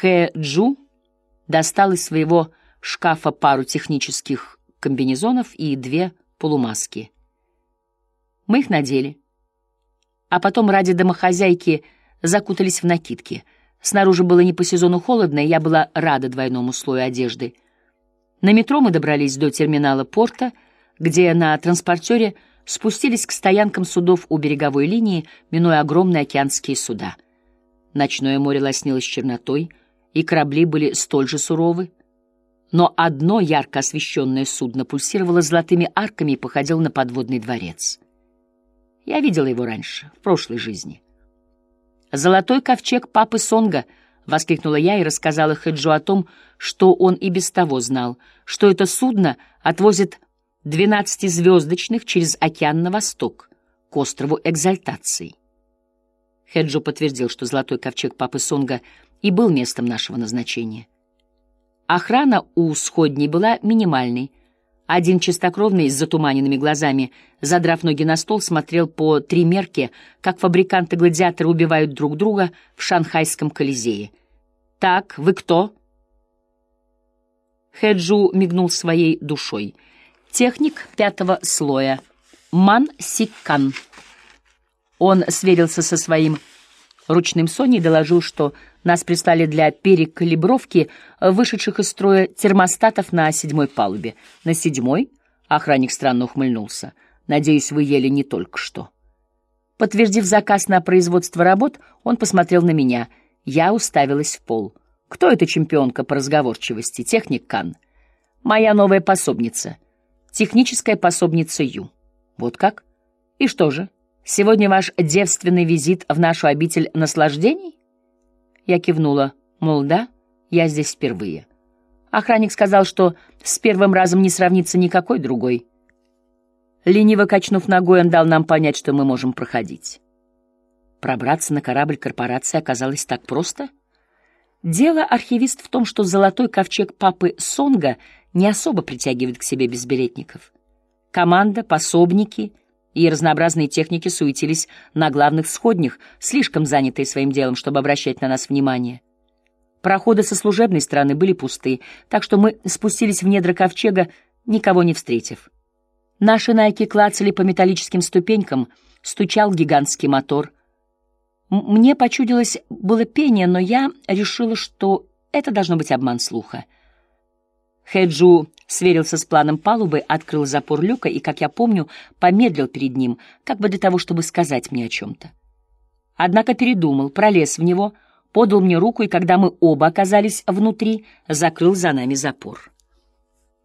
Хэ Джу достал из своего шкафа пару технических комбинезонов и две полумаски. Мы их надели. А потом ради домохозяйки закутались в накидки. Снаружи было не по сезону холодно, и я была рада двойному слою одежды. На метро мы добрались до терминала порта, где на транспортере спустились к стоянкам судов у береговой линии, минуя огромные океанские суда. Ночное море лоснилось чернотой, и корабли были столь же суровы. Но одно ярко освещенное судно пульсировало золотыми арками и походило на подводный дворец. Я видела его раньше, в прошлой жизни. «Золотой ковчег папы Сонга!» — воскликнула я и рассказала Хэджу о том, что он и без того знал, что это судно отвозит двенадцатизвездочных через океан на восток, к острову Экзальтации. Хеджо подтвердил, что золотой ковчег папы Сонга и был местом нашего назначения. Охрана у сходней была минимальной. Один чистокровный с затуманенными глазами, задрав ноги на стол, смотрел по три мерки, как фабриканты-гладиаторы убивают друг друга в шанхайском колизее. «Так, вы кто?» Хэджу мигнул своей душой — Техник пятого слоя. Ман Сиккан. Он сверился со своим ручным Соней и доложил, что нас прислали для перекалибровки вышедших из строя термостатов на седьмой палубе. На седьмой охранник странно ухмыльнулся. Надеюсь, вы ели не только что. Подтвердив заказ на производство работ, он посмотрел на меня. Я уставилась в пол. Кто эта чемпионка по разговорчивости? Техник Кан. Моя новая пособница — Техническая пособница Ю. Вот как? И что же, сегодня ваш девственный визит в нашу обитель наслаждений? Я кивнула, мол, да, я здесь впервые. Охранник сказал, что с первым разом не сравнится никакой другой. Лениво качнув ногой, он дал нам понять, что мы можем проходить. Пробраться на корабль корпорации оказалось так просто? Дело архивист в том, что золотой ковчег папы Сонга — не особо притягивает к себе безбилетников. Команда, пособники и разнообразные техники суетились на главных сходнях, слишком занятые своим делом, чтобы обращать на нас внимание. Проходы со служебной стороны были пусты, так что мы спустились в недра ковчега, никого не встретив. Наши найки клацали по металлическим ступенькам, стучал гигантский мотор. Мне почудилось было пение, но я решила, что это должно быть обман слуха — Хэджу сверился с планом палубы, открыл запор люка и, как я помню, помедлил перед ним, как бы для того, чтобы сказать мне о чем-то. Однако передумал, пролез в него, подал мне руку, и когда мы оба оказались внутри, закрыл за нами запор.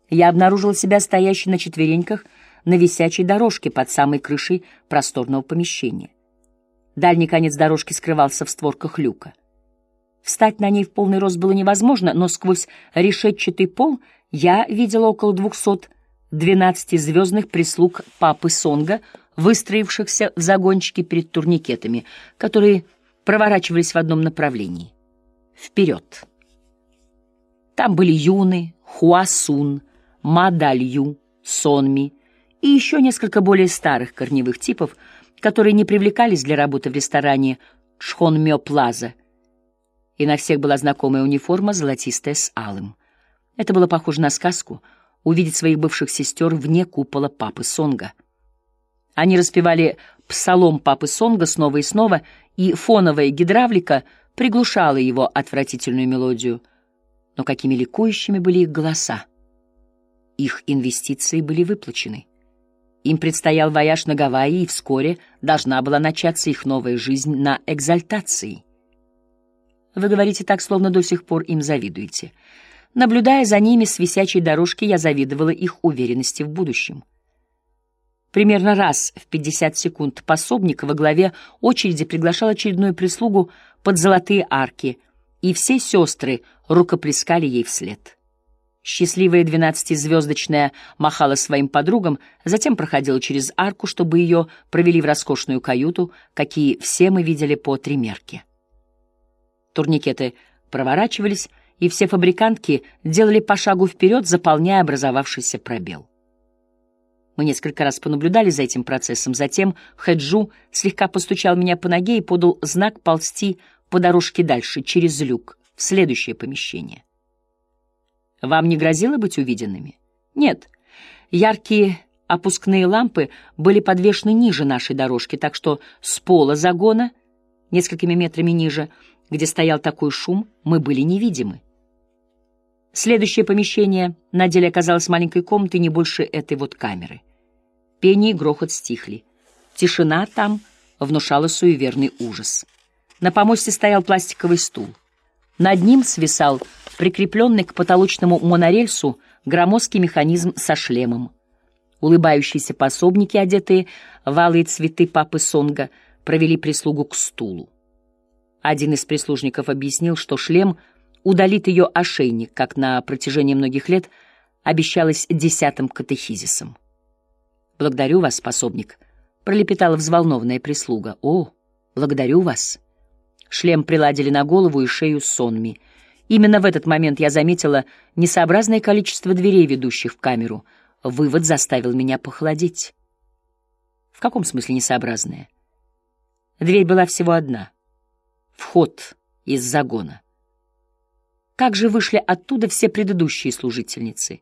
Я обнаружил себя стоящей на четвереньках на висячей дорожке под самой крышей просторного помещения. Дальний конец дорожки скрывался в створках люка. Встать на ней в полный рост было невозможно, но сквозь решетчатый пол я видела около двухсот двенадцатизвездных прислуг папы Сонга, выстроившихся в загончике перед турникетами, которые проворачивались в одном направлении. Вперед. Там были Юны, Хуасун, Мадалью, Сонми и еще несколько более старых корневых типов, которые не привлекались для работы в ресторане Чхонмё Плаза — и на всех была знакомая униформа, золотистая с алым. Это было похоже на сказку — увидеть своих бывших сестер вне купола папы Сонга. Они распевали псалом папы Сонга снова и снова, и фоновая гидравлика приглушала его отвратительную мелодию. Но какими ликующими были их голоса! Их инвестиции были выплачены. Им предстоял вояж на Гавайи, и вскоре должна была начаться их новая жизнь на экзальтации — вы говорите так, словно до сих пор им завидуете. Наблюдая за ними с висячей дорожки, я завидовала их уверенности в будущем. Примерно раз в 50 секунд пособник во главе очереди приглашал очередную прислугу под золотые арки, и все сестры рукоплескали ей вслед. Счастливая двенадцатизвездочная махала своим подругам, затем проходила через арку, чтобы ее провели в роскошную каюту, какие все мы видели по тримерке. Турникеты проворачивались, и все фабрикантки делали по шагу вперед, заполняя образовавшийся пробел. Мы несколько раз понаблюдали за этим процессом. Затем Хэджу слегка постучал меня по ноге и подал знак ползти по дорожке дальше, через люк, в следующее помещение. Вам не грозило быть увиденными? Нет. Яркие опускные лампы были подвешены ниже нашей дорожки, так что с пола загона, несколькими метрами ниже, где стоял такой шум, мы были невидимы. Следующее помещение на деле оказалось маленькой комнатой не больше этой вот камеры. Пение и грохот стихли. Тишина там внушала суеверный ужас. На помосте стоял пластиковый стул. Над ним свисал прикрепленный к потолочному монорельсу громоздкий механизм со шлемом. Улыбающиеся пособники, одетые в алые цветы папы Сонга, провели прислугу к стулу. Один из прислужников объяснил, что шлем удалит ее ошейник, как на протяжении многих лет обещалось десятым катехизисом. «Благодарю вас, пособник», — пролепетала взволнованная прислуга. «О, благодарю вас». Шлем приладили на голову и шею сонми. Именно в этот момент я заметила несообразное количество дверей, ведущих в камеру. Вывод заставил меня похолодеть. В каком смысле несообразное? Дверь была всего одна. Вход из загона. Как же вышли оттуда все предыдущие служительницы?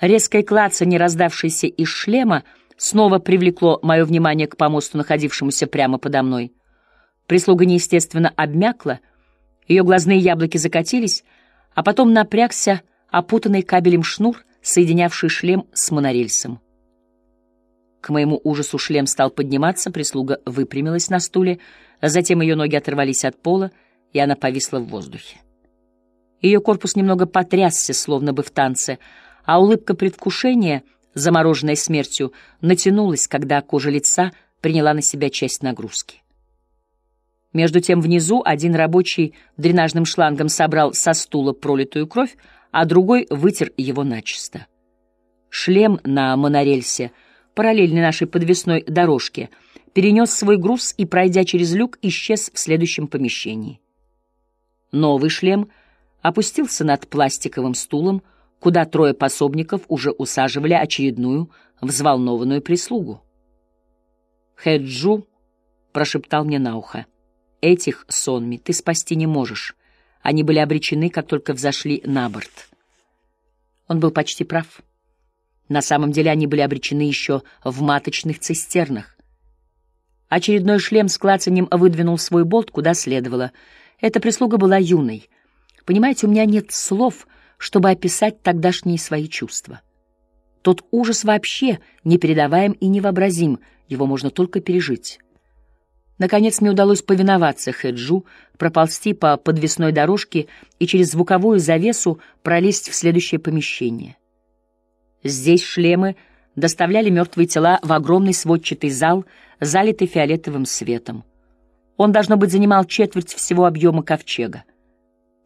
Резкое клацанье, раздавшееся из шлема, снова привлекло мое внимание к помосту, находившемуся прямо подо мной. Прислуга неестественно обмякла, ее глазные яблоки закатились, а потом напрягся опутанный кабелем шнур, соединявший шлем с монорельсом. К моему ужасу шлем стал подниматься, прислуга выпрямилась на стуле, а затем ее ноги оторвались от пола, и она повисла в воздухе. Ее корпус немного потрясся, словно бы в танце, а улыбка предвкушения, замороженная смертью, натянулась, когда кожа лица приняла на себя часть нагрузки. Между тем внизу один рабочий дренажным шлангом собрал со стула пролитую кровь, а другой вытер его начисто. Шлем на монорельсе, параллельно нашей подвесной дорожке, перенес свой груз и, пройдя через люк, исчез в следующем помещении. Новый шлем опустился над пластиковым стулом, куда трое пособников уже усаживали очередную взволнованную прислугу. Хэджу прошептал мне на ухо — Этих, Сонми, ты спасти не можешь. Они были обречены, как только взошли на борт. Он был почти прав. На самом деле они были обречены еще в маточных цистернах. Очередной шлем с клацанием выдвинул свой болт куда следовало. Эта прислуга была юной. Понимаете, у меня нет слов, чтобы описать тогдашние свои чувства. Тот ужас вообще непередаваем и невообразим, его можно только пережить. Наконец мне удалось повиноваться Хэджу, проползти по подвесной дорожке и через звуковую завесу пролезть в следующее помещение. Здесь шлемы доставляли мертвые тела в огромный сводчатый зал, залитый фиолетовым светом. Он, должно быть, занимал четверть всего объема ковчега.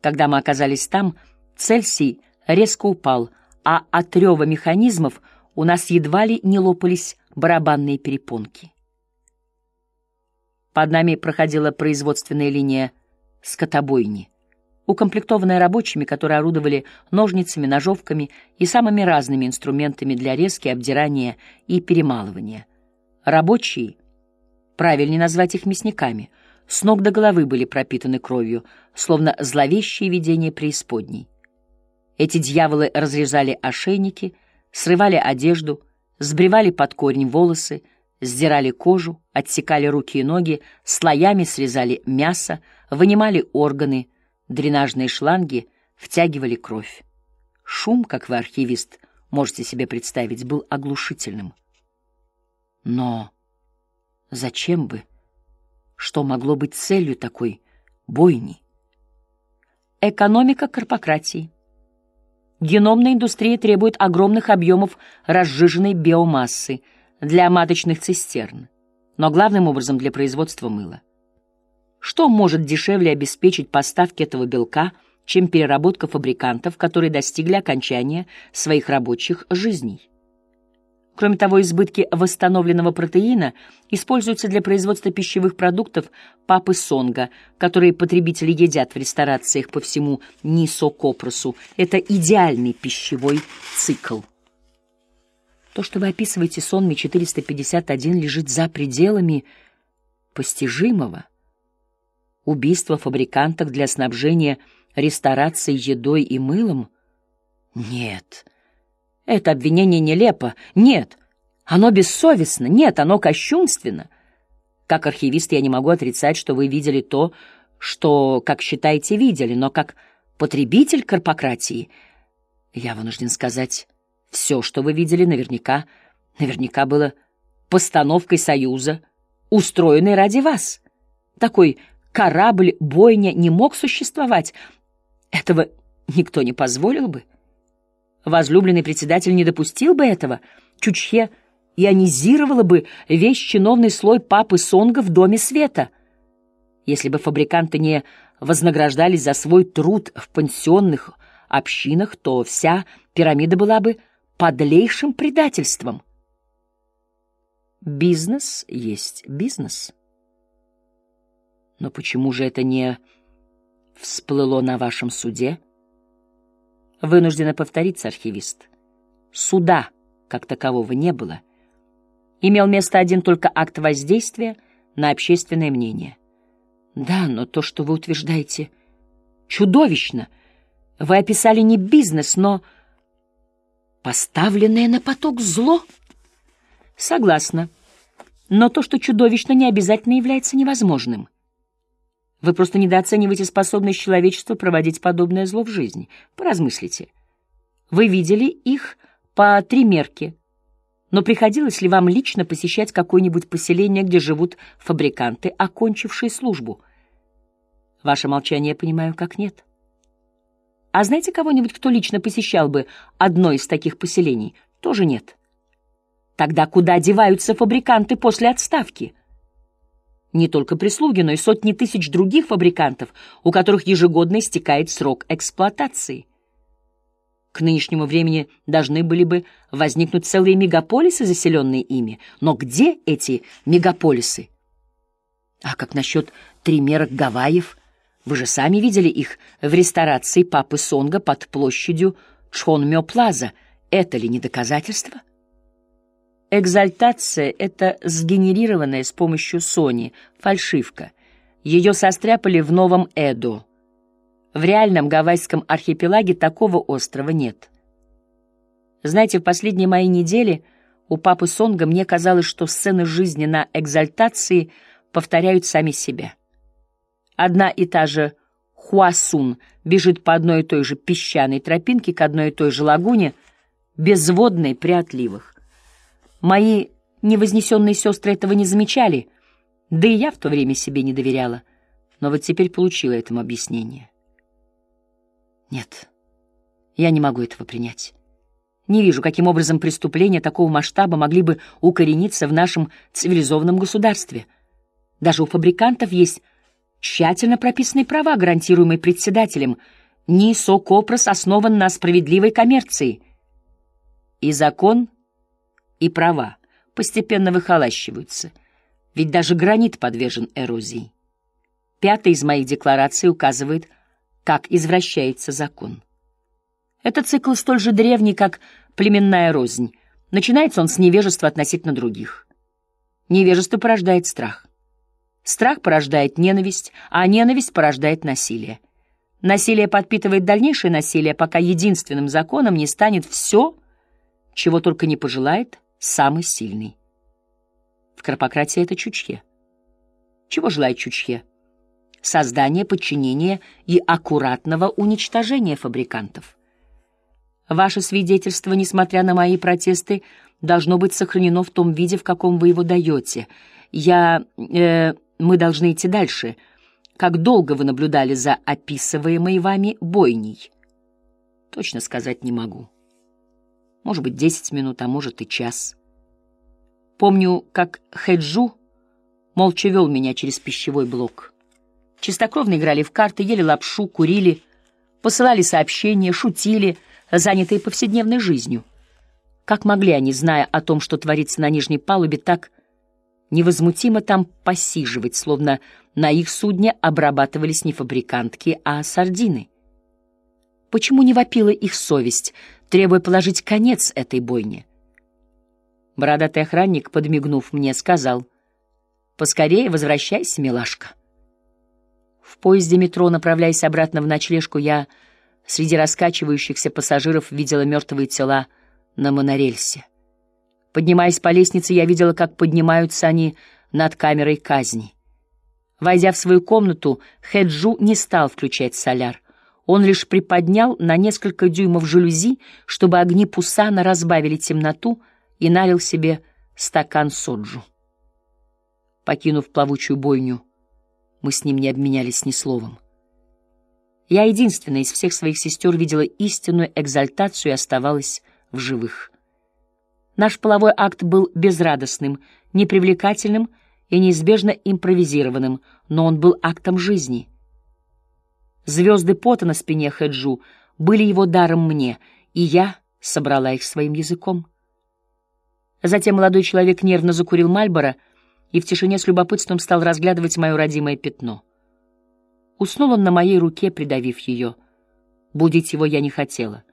Когда мы оказались там, Цельсий резко упал, а от рева механизмов у нас едва ли не лопались барабанные перепонки. Под нами проходила производственная линия скотобойни, укомплектованная рабочими, которые орудовали ножницами, ножовками и самыми разными инструментами для резки, обдирания и перемалывания. Рабочие, правильнее назвать их мясниками, с ног до головы были пропитаны кровью, словно зловещие видения преисподней. Эти дьяволы разрезали ошейники, срывали одежду, сбривали под корень волосы, сдирали кожу, отсекали руки и ноги, слоями срезали мясо, вынимали органы, дренажные шланги, втягивали кровь. Шум, как вы, архивист, можете себе представить, был оглушительным. Но зачем бы? Что могло быть целью такой бойни? Экономика корпократии. Геномная индустрия требует огромных объемов разжиженной биомассы — для маточных цистерн, но главным образом для производства мыла. Что может дешевле обеспечить поставки этого белка, чем переработка фабрикантов, которые достигли окончания своих рабочих жизней? Кроме того, избытки восстановленного протеина используются для производства пищевых продуктов папы Сонга, которые потребители едят в ресторациях по всему Нисо-Копросу. Это идеальный пищевой цикл. То, что вы описываете сонми 451, лежит за пределами постижимого. Убийство фабриканток для снабжения ресторации едой и мылом? Нет. Это обвинение нелепо. Нет. Оно бессовестно. Нет, оно кощунственно. Как архивист я не могу отрицать, что вы видели то, что, как считаете, видели, но как потребитель корпократии я вынужден сказать, все, что вы видели, наверняка, наверняка было постановкой Союза, устроенной ради вас. Такой корабль-бойня не мог существовать. Этого никто не позволил бы. Возлюбленный председатель не допустил бы этого. Чучхе ионизировала бы весь чиновный слой папы Сонга в Доме Света. Если бы фабриканты не вознаграждались за свой труд в пансионных общинах, то вся пирамида была бы подлейшим предательством. Бизнес есть бизнес. Но почему же это не всплыло на вашем суде? Вынуждена повториться, архивист. Суда, как такового, не было. Имел место один только акт воздействия на общественное мнение. Да, но то, что вы утверждаете, чудовищно. Вы описали не бизнес, но поставленное на поток зло. Согласна. Но то, что чудовищно, не обязательно является невозможным. Вы просто недооцениваете способность человечества проводить подобное зло в жизни. Поразмыслите. Вы видели их по три мерки. Но приходилось ли вам лично посещать какое-нибудь поселение, где живут фабриканты, окончившие службу? Ваше молчание я понимаю, как нет. А знаете кого-нибудь, кто лично посещал бы одно из таких поселений? Тоже нет. Тогда куда деваются фабриканты после отставки? Не только прислуги, но и сотни тысяч других фабрикантов, у которых ежегодно истекает срок эксплуатации. К нынешнему времени должны были бы возникнуть целые мегаполисы, заселенные ими. Но где эти мегаполисы? А как насчет тримерок Гавайев? Вы же сами видели их в ресторации Папы Сонга под площадью Чхонмё-Плаза. Это ли не доказательство? Экзальтация — это сгенерированная с помощью Сони фальшивка. Ее состряпали в Новом Эдо. В реальном гавайском архипелаге такого острова нет. Знаете, в последние мои недели у папы Сонга мне казалось, что сцены жизни на экзальтации повторяют сами себя. Одна и та же Хуасун бежит по одной и той же песчаной тропинке к одной и той же лагуне, безводной при. Мои невознесенные сестры этого не замечали, да и я в то время себе не доверяла, но вот теперь получила этому объяснение. Нет, я не могу этого принять. Не вижу, каким образом преступления такого масштаба могли бы укорениться в нашем цивилизованном государстве. Даже у фабрикантов есть тщательно прописанные права, гарантируемые председателем. НИСО Копрос основан на справедливой коммерции. И закон — и права постепенно выхолащиваются, ведь даже гранит подвержен эрозии. Пятая из моих деклараций указывает, как извращается закон. Этот цикл столь же древний, как племенная рознь. Начинается он с невежества относительно других. Невежество порождает страх. Страх порождает ненависть, а ненависть порождает насилие. Насилие подпитывает дальнейшее насилие, пока единственным законом не станет все, чего только не пожелает самый сильный. В корпократии это чучхе. Чего желает чучхе? Создание, подчинение и аккуратного уничтожения фабрикантов. Ваше свидетельство, несмотря на мои протесты, должно быть сохранено в том виде, в каком вы его даете. Я... Э, мы должны идти дальше. Как долго вы наблюдали за описываемой вами бойней? Точно сказать не могу. Может быть, десять минут, а может и час. Помню, как Хэджу молча вел меня через пищевой блок. Чистокровно играли в карты, ели лапшу, курили, посылали сообщения, шутили, занятые повседневной жизнью. Как могли они, зная о том, что творится на нижней палубе, так невозмутимо там посиживать, словно на их судне обрабатывались не фабрикантки, а сардины? Почему не вопила их совесть, требуя положить конец этой бойне. Бородатый охранник, подмигнув мне, сказал, «Поскорее возвращайся, милашка». В поезде метро, направляясь обратно в ночлежку, я среди раскачивающихся пассажиров видела мертвые тела на монорельсе. Поднимаясь по лестнице, я видела, как поднимаются они над камерой казни. Войдя в свою комнату, Хэджу не стал включать соляр. Он лишь приподнял на несколько дюймов жалюзи, чтобы огни Пусана разбавили темноту, и налил себе стакан соджу. Покинув плавучую бойню, мы с ним не обменялись ни словом. Я единственная из всех своих сестер видела истинную экзальтацию и оставалась в живых. Наш половой акт был безрадостным, непривлекательным и неизбежно импровизированным, но он был актом жизни. Звезды пота на спине Хэджу были его даром мне, и я собрала их своим языком. Затем молодой человек нервно закурил Мальборо и в тишине с любопытством стал разглядывать мое родимое пятно. Уснул он на моей руке, придавив ее. Будить его я не хотела.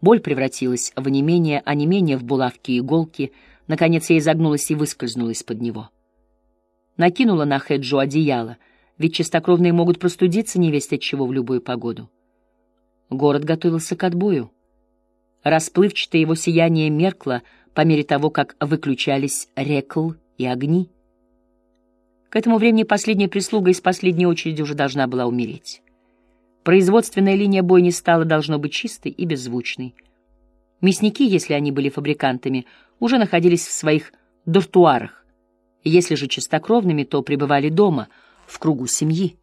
Боль превратилась в онемение, а не менее в булавки и иголки. Наконец я изогнулась и выскользнула из-под него. Накинула на Хэджу одеяло, ведь чистокровные могут простудиться невесть от чего в любую погоду. Город готовился к отбою. Расплывчатое его сияние меркло по мере того, как выключались рекл и огни. К этому времени последняя прислуга из последней очереди уже должна была умереть. Производственная линия бойни стала должно быть чистой и беззвучной. Мясники, если они были фабрикантами, уже находились в своих дортуарах. Если же чистокровными, то пребывали дома, в кругу семьи.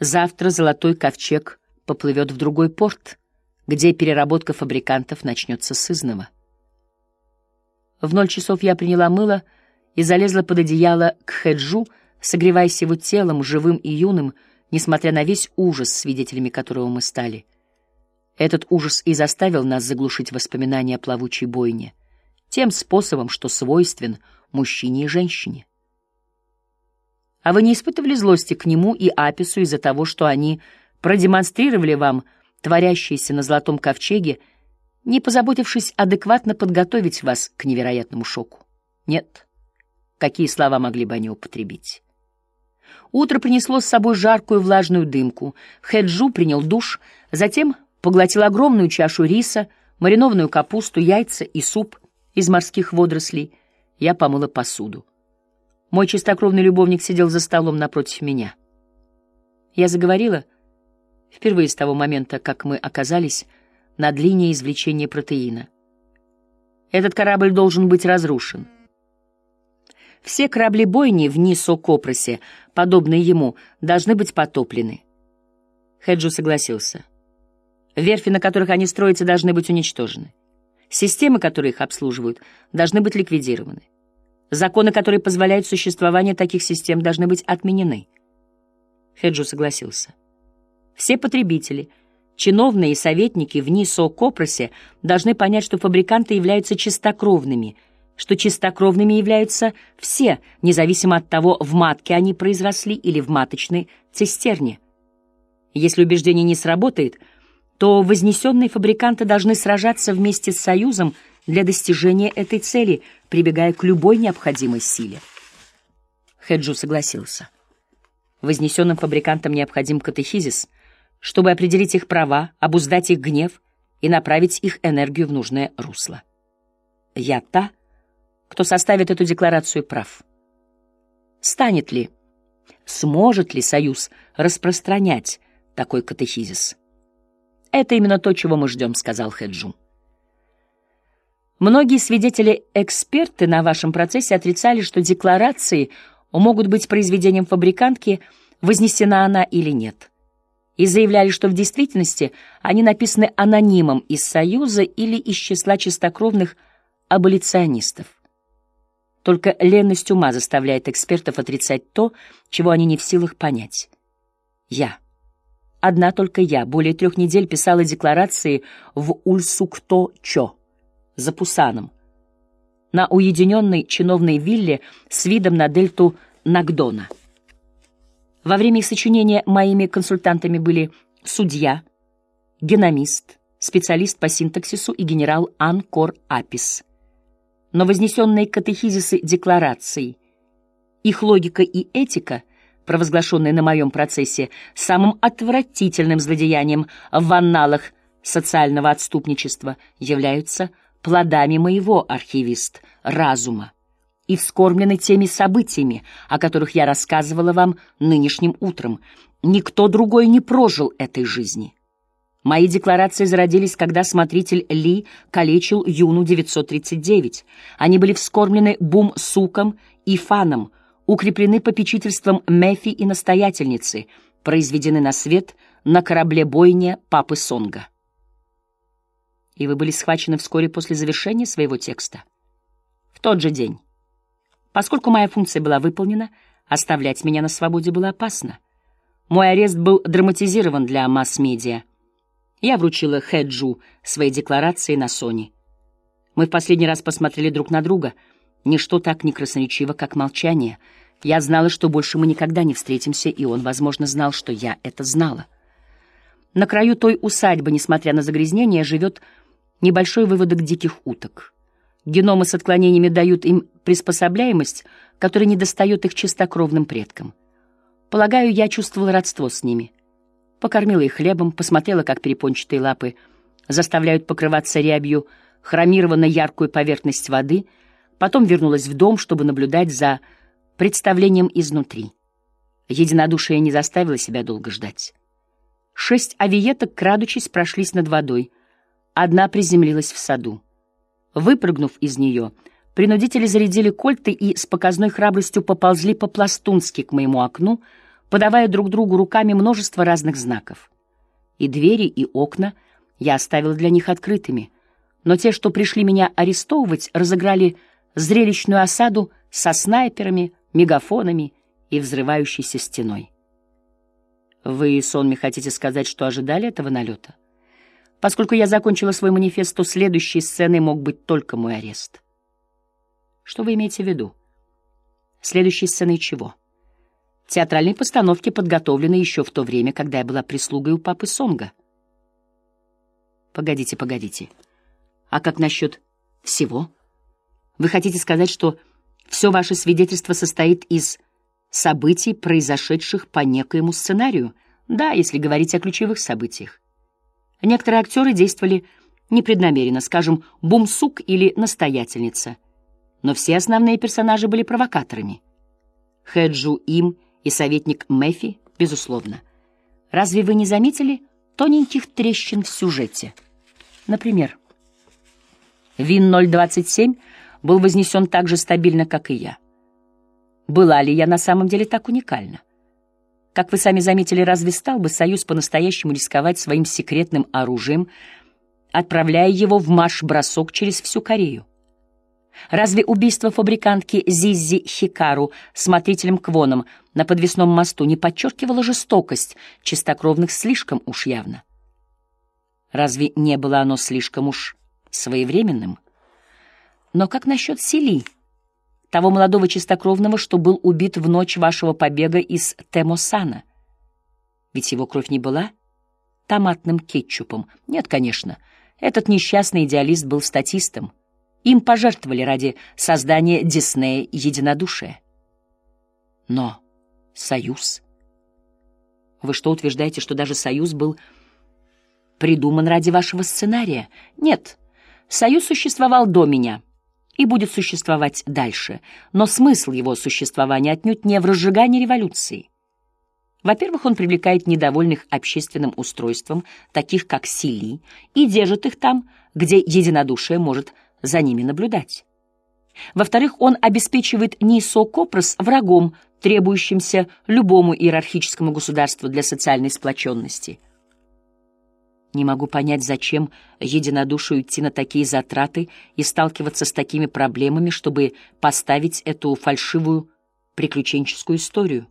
Завтра золотой ковчег поплывет в другой порт, где переработка фабрикантов начнется с изного. В ноль часов я приняла мыло и залезла под одеяло к Хеджу, согреваясь его телом, живым и юным, несмотря на весь ужас, свидетелями которого мы стали. Этот ужас и заставил нас заглушить воспоминания о плавучей бойне, тем способом, что свойствен мужчине и женщине. А вы не испытывали злости к нему и Апису из-за того, что они продемонстрировали вам творящееся на золотом ковчеге, не позаботившись адекватно подготовить вас к невероятному шоку? Нет. Какие слова могли бы они употребить? Утро принесло с собой жаркую влажную дымку. Хэджу принял душ, затем поглотил огромную чашу риса, маринованную капусту, яйца и суп из морских водорослей. Я помыла посуду. Мой чистокровный любовник сидел за столом напротив меня. Я заговорила впервые с того момента, как мы оказались над линией извлечения протеина. Этот корабль должен быть разрушен. Все корабли-бойни в Нисо-Копросе, подобные ему, должны быть потоплены. Хеджу согласился. Верфи, на которых они строятся, должны быть уничтожены. Системы, которые их обслуживают, должны быть ликвидированы. Законы, которые позволяют существование таких систем, должны быть отменены. Хеджу согласился. Все потребители, чиновные и советники в Нисо-Копросе должны понять, что фабриканты являются чистокровными – что чистокровными являются все, независимо от того, в матке они произросли или в маточной цистерне. Если убеждение не сработает, то вознесенные фабриканты должны сражаться вместе с Союзом для достижения этой цели, прибегая к любой необходимой силе. Хеджу согласился. Вознесенным фабрикантам необходим катехизис, чтобы определить их права, обуздать их гнев и направить их энергию в нужное русло. Я та, кто составит эту декларацию прав. Станет ли, сможет ли Союз распространять такой катехизис? Это именно то, чего мы ждем, сказал Хэджу. Многие свидетели-эксперты на вашем процессе отрицали, что декларации могут быть произведением фабрикантки, вознесена она или нет, и заявляли, что в действительности они написаны анонимом из Союза или из числа чистокровных аболиционистов. Только ленность ума заставляет экспертов отрицать то, чего они не в силах понять. Я. Одна только я более трех недель писала декларации в Ульсукто-Чо, за Пусаном, на уединенной чиновной вилле с видом на дельту Нагдона. Во время их сочинения моими консультантами были судья, геномист, специалист по синтаксису и генерал Анкор Апис но вознесенные катехизисы деклараций, их логика и этика провозглашенные на моем процессе самым отвратительным злодеянием в анналах социального отступничества, являются плодами моего, архивист, разума и вскормлены теми событиями, о которых я рассказывала вам нынешним утром. Никто другой не прожил этой жизни. Мои декларации зародились, когда смотритель Ли калечил Юну 939. Они были вскормлены Бум-Суком и Фаном, укреплены попечительством Мэфи и настоятельницы, произведены на свет на корабле бойня Папы Сонга. И вы были схвачены вскоре после завершения своего текста. В тот же день. Поскольку моя функция была выполнена, оставлять меня на свободе было опасно. Мой арест был драматизирован для масс-медиа. Я вручила Хэджу свои декларации на Сони. Мы в последний раз посмотрели друг на друга. Ничто так не красноречиво, как молчание. Я знала, что больше мы никогда не встретимся, и он, возможно, знал, что я это знала. На краю той усадьбы, несмотря на загрязнение, живет небольшой выводок диких уток. Геномы с отклонениями дают им приспособляемость, которая недостает их чистокровным предкам. Полагаю, я чувствовала родство с ними. Покормила их хлебом, посмотрела, как перепончатые лапы заставляют покрываться рябью хромированно яркую поверхность воды, потом вернулась в дом, чтобы наблюдать за представлением изнутри. Единодушие не заставило себя долго ждать. Шесть авиеток, крадучись, прошлись над водой. Одна приземлилась в саду. Выпрыгнув из нее, принудители зарядили кольты и с показной храбростью поползли по-пластунски к моему окну, подавая друг другу руками множество разных знаков. И двери, и окна я оставил для них открытыми, но те, что пришли меня арестовывать, разыграли зрелищную осаду со снайперами, мегафонами и взрывающейся стеной. Вы, сонми, хотите сказать, что ожидали этого налета? Поскольку я закончила свой манифест, то следующей сценой мог быть только мой арест. Что вы имеете в виду? Следующей сценой чего? Театральные постановки подготовлены еще в то время, когда я была прислугой у папы Сонга. Погодите, погодите. А как насчет всего? Вы хотите сказать, что все ваше свидетельство состоит из событий, произошедших по некоему сценарию? Да, если говорить о ключевых событиях. Некоторые актеры действовали непреднамеренно, скажем, Бумсук или Настоятельница. Но все основные персонажи были провокаторами. Хэджу Им и советник Мэфи, безусловно. Разве вы не заметили тоненьких трещин в сюжете? Например, Вин 027 был вознесен так же стабильно, как и я. Была ли я на самом деле так уникальна? Как вы сами заметили, разве стал бы Союз по-настоящему рисковать своим секретным оружием, отправляя его в марш-бросок через всю Корею? Разве убийство фабрикантки Зиззи Хикару смотрителем Квоном на подвесном мосту не подчеркивало жестокость чистокровных слишком уж явно? Разве не было оно слишком уж своевременным? Но как насчет Сели? Того молодого чистокровного, что был убит в ночь вашего побега из Темосана. Ведь его кровь не была томатным кетчупом. Нет, конечно, этот несчастный идеалист был статистом. Им пожертвовали ради создания Диснея единодушия. Но союз... Вы что, утверждаете, что даже союз был придуман ради вашего сценария? Нет, союз существовал до меня — и будет существовать дальше, но смысл его существования отнюдь не в разжигании революции. Во-первых, он привлекает недовольных общественным устройством, таких как Сили, и держит их там, где единодушие может за ними наблюдать. Во-вторых, он обеспечивает Нисо-Копрос врагом, требующимся любому иерархическому государству для социальной сплоченности – не могу понять, зачем единодушию идти на такие затраты и сталкиваться с такими проблемами, чтобы поставить эту фальшивую приключенческую историю.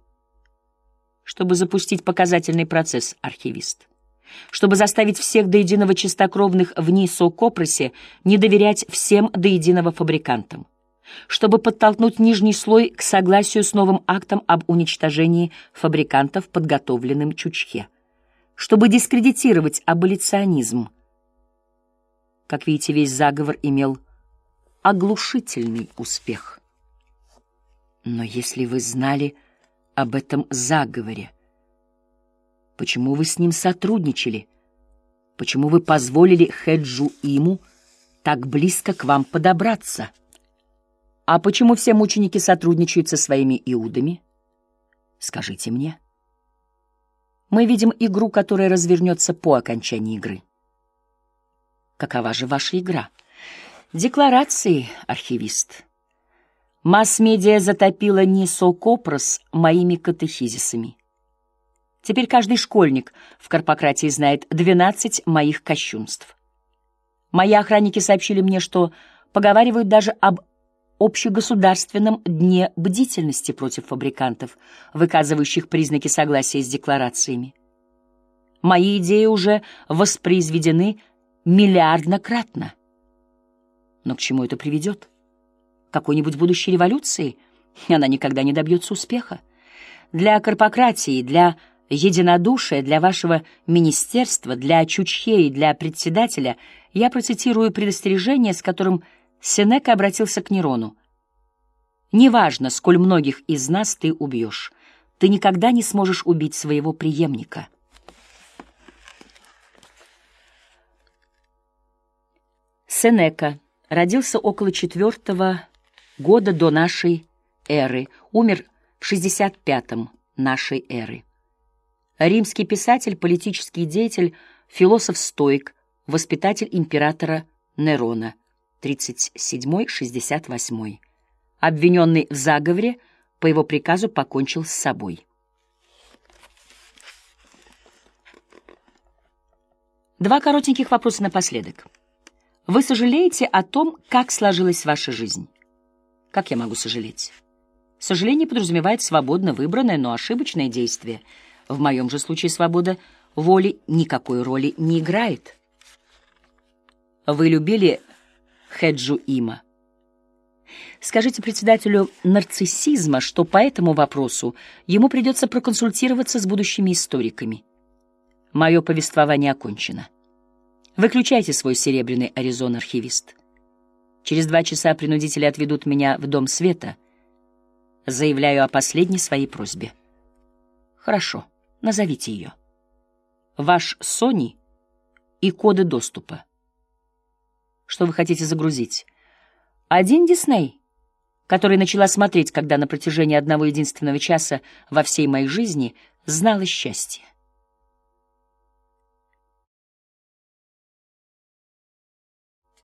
Чтобы запустить показательный процесс, архивист. Чтобы заставить всех до единого чистокровных в Нисо-Копросе не доверять всем до единого фабрикантам. Чтобы подтолкнуть нижний слой к согласию с новым актом об уничтожении фабрикантов, подготовленным Чучхе чтобы дискредитировать аболиционизм. Как видите, весь заговор имел оглушительный успех. Но если вы знали об этом заговоре? Почему вы с ним сотрудничали? Почему вы позволили Хеджу Иму так близко к вам подобраться? А почему все мученики сотрудничают со своими иудами? Скажите мне. Мы видим игру, которая развернется по окончании игры. Какова же ваша игра? Декларации, архивист. Масс-медиа затопила Нисокопрос моими катехизисами. Теперь каждый школьник в корпократии знает 12 моих кощунств. Мои охранники сообщили мне, что поговаривают даже об общегосударственном дне бдительности против фабрикантов, выказывающих признаки согласия с декларациями. Мои идеи уже воспроизведены миллиарднократно. Но к чему это приведет? Какой-нибудь будущей революции? Она никогда не добьется успеха. Для корпократии, для единодушия, для вашего министерства, для Чучхе и для председателя я процитирую предостережение, с которым Сенека обратился к Нерону. «Неважно, сколь многих из нас ты убьешь, ты никогда не сможешь убить своего преемника». Сенека родился около четвертого года до нашей эры, умер в 65-м нашей эры. Римский писатель, политический деятель, философ-стоик, воспитатель императора Нерона – 37-68. Обвиненный в заговоре по его приказу покончил с собой. Два коротеньких вопроса напоследок. Вы сожалеете о том, как сложилась ваша жизнь? Как я могу сожалеть? Сожаление подразумевает свободно выбранное, но ошибочное действие. В моем же случае свобода воли никакой роли не играет. Вы любили Хеджу Има. Скажите председателю нарциссизма, что по этому вопросу ему придется проконсультироваться с будущими историками. Мое повествование окончено. Выключайте свой серебряный Аризон, архивист. Через два часа принудители отведут меня в Дом Света. Заявляю о последней своей просьбе. Хорошо, назовите ее. Ваш Сони и коды доступа. Что вы хотите загрузить? Один Дисней, который начала смотреть, когда на протяжении одного единственного часа во всей моей жизни знала счастье.